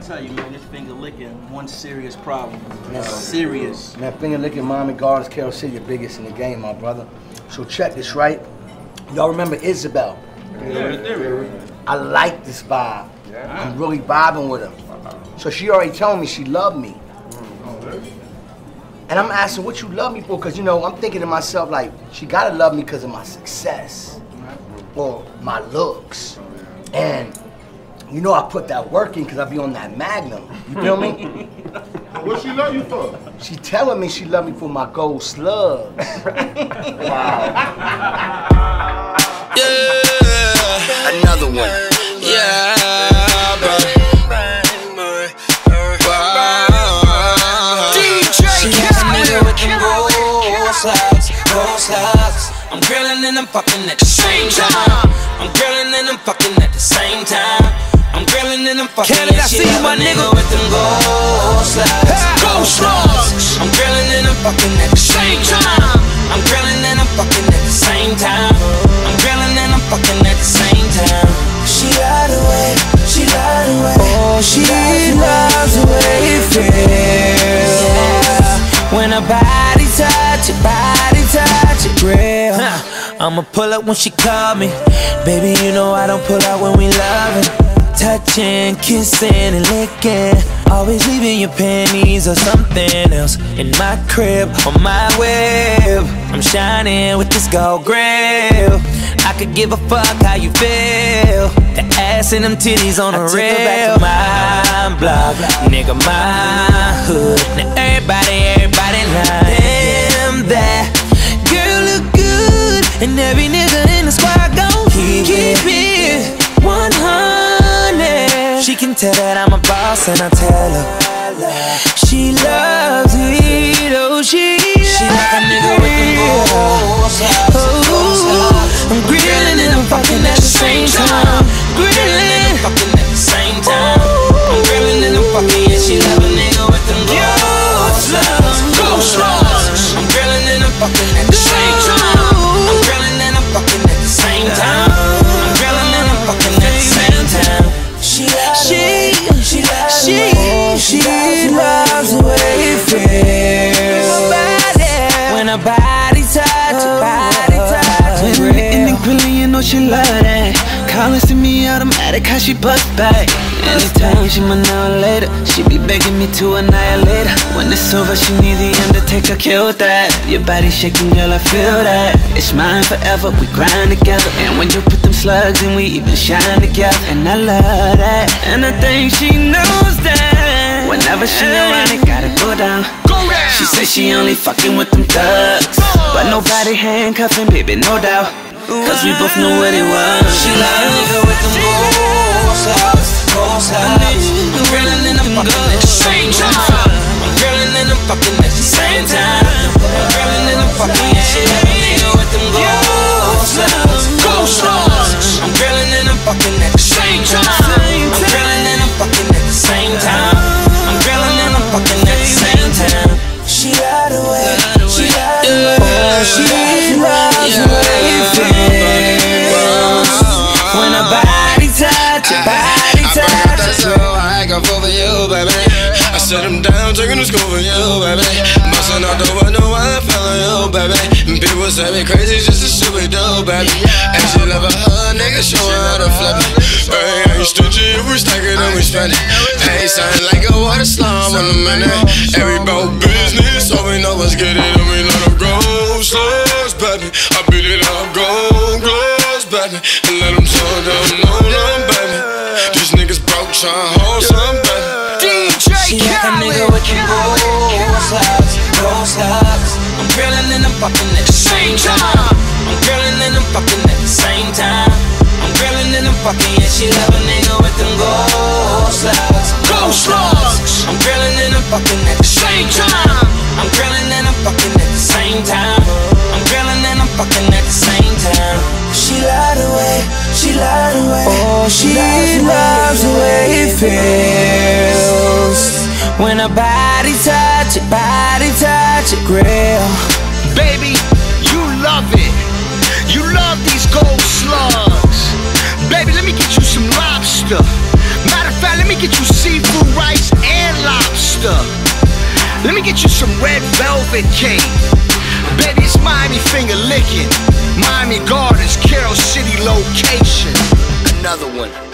tell you, man, this finger licking one serious problem. Man, serious. Man, finger licking Miami Gardens, Carol City, the biggest in the game, my brother. So check this, right? Y'all remember Isabel? I like this vibe. I'm really vibing with her. So she already told me she loved me. And I'm asking what you love me for, because you know, I'm thinking to myself, like, she gotta love me because of my success or my looks. And you know I put that work in because I be on that magnum. You feel me? What she love you for? She telling me she love me for my gold slugs. wow. Yeah, another one. Yeah, bro. She has a with them gold slugs, gold slugs. I'm grilling and I'm fucking at the same time. I'm grilling and I'm fucking at the same time. I'm grilling and I'm fucking Canada, and she see have my a nigga nigga. with them gold slugs, gold slugs. I'm grilling and I'm fucking at the same time. I'm grilling and I'm fucking at the same time. I'm grilling and I'm fucking at the same time. She lied away, she lied away. Oh, she loves the way it feels. When her body touch it, body touch it, real. I'ma pull up when she call me. Baby, you know I don't pull out when we loving. Touching, kissing, and licking. Always leaving your panties or something else in my crib on my web. I'm shining with this gold grill. I could give a fuck how you feel. The ass and them titties on the her back to my block, nigga, my hood. Now everybody tell that I'm a boss, and I tell her she loves it. Oh, she, she like a nigga with them gold Oh, I'm grilling and I'm fucking at the same time. Grilling and I'm fucking at the same time. I'm grilling and I'm fucking, yeah, she a nigga with them gold slugs. I'm grilling and I'm fucking know she love that. Calling to me automatic, how she bust back. Anytime she my now or later, she be begging me to annihilate her. When it's over, she need the undertaker, kill that. Your body shaking, girl, I feel that. It's mine forever, we grind together. And when you put them slugs in, we even shine together. And I love that, and I think she knows that. Whenever she around, it gotta go down. She says she only fucking with them thugs. But nobody handcuffing, baby, no doubt. Cause we both know where it was. She like a nigga with them gold slugs, gold slugs. I'm grilling and I'm fucking at the same time. I'm grilling and I'm fucking at the same time. I'm grilling and I'm fucking, yeah, she like a nigga with them gold slugs, gold slugs. I'm grilling and I'm fucking at the same time. I set him down, taking the school for you, baby. Busting out the window, I fell on you, baby. And people say me crazy, just a stupid do, baby. And she love a her nigga, show her how to flip it. Hey, ain't stingy, if we stack it and we spend it. Hey, sound like a water slime in a minute. Every about business, all we know get it and we let them go. Slugs, baby. I beat it up, go, gloves, baby. And let them slow down, no, no, baby. These niggas broke, tryna hold some, baby. She like a nigga with them gold slugs, gold slugs. I'm grilling and I'm fucking at the same time. I'm grilling and I'm fucking at the same time. I'm grilling and I'm fucking, yeah, she love a nigga with them gold slugs, gold slugs. I'm grilling and I'm fucking at the same time. I'm grilling and I'm fucking at the same time. I'm grilling and I'm fucking at the same time. She lied away, she lied away. Oh, she loves the way it feels when a body touch it, body touch it, grill. Baby, you love it. You love these gold slugs. Baby, let me get you some lobster. Matter of fact, let me get you seafood rice and lobster. Let me get you some red velvet cake. Baby, it's Miami finger licking. Miami Gardens, Carol City location. Another one.